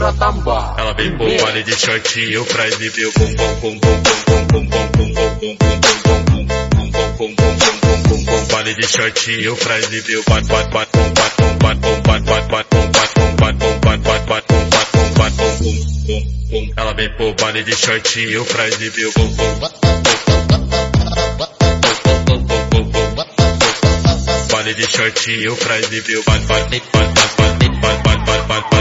Ela vem pro baile de shortinho, faz e viu bum bum bum bum bum bum bum bum bum bum bum bum bum Baile de shortinho, faz e viu bat bat bat bum bat bum bat bum bat bat bat bum bat bum bat bum bat bat bat bum bat bum bat bum bum bum Ela vem pro baile de shortinho, faz e viu bum bum Baile de shortinho, faz e viu bat bat bat bat bat bat bat bat bat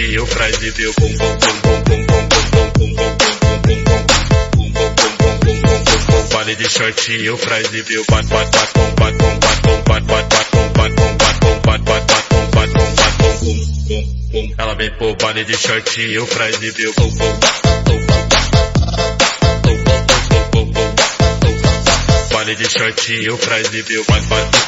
e bum bum bum bum bum bum bum bum bum bum bum bum bum bum Baile de shortinho, faz e viu bat bat bat bum bat bum bat bum bat bat bat bum bat bum bat bum bat bat bat bum bat bum bat bum bum bum bum Ela vem pro baile de shortinho, faz e viu bum bum Baile de e viu bat bat bat bat bat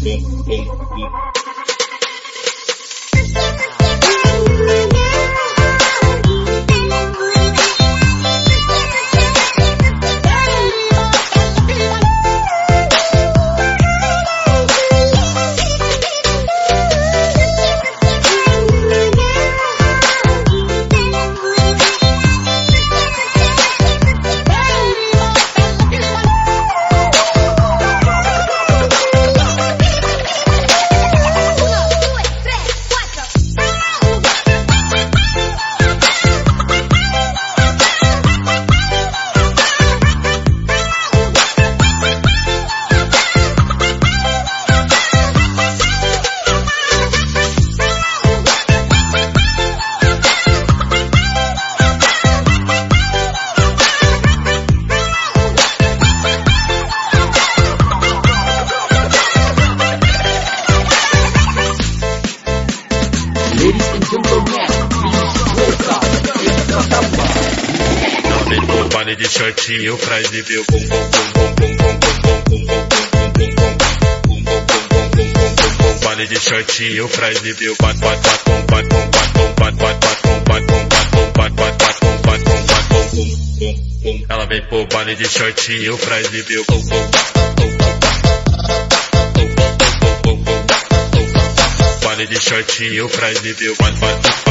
で、え、い、baile de shortinho, faz e viu bum bum bum bum bum bum bum bum bum bum Baile de shortinho, faz e viu bat bat bat bum bat bum bat bum bat bat bat bum bat bum bat bum bat bat bat bum bat bum bat bum bum bum bum Ela vem pro baile de shortinho, faz e viu bum bum Baile de shortinho, faz e viu bat bat